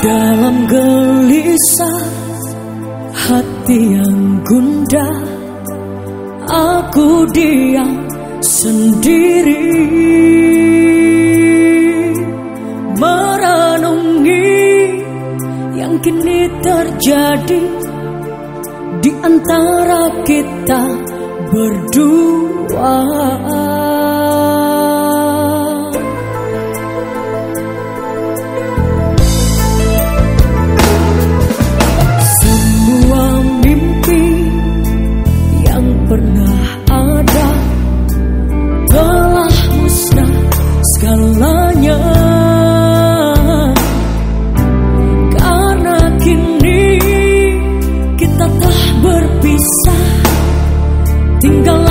Dalam gelisah hati yang gundah Aku diam sendiri. Merenungi yang kini terjadi Di antara kita berdua. Aku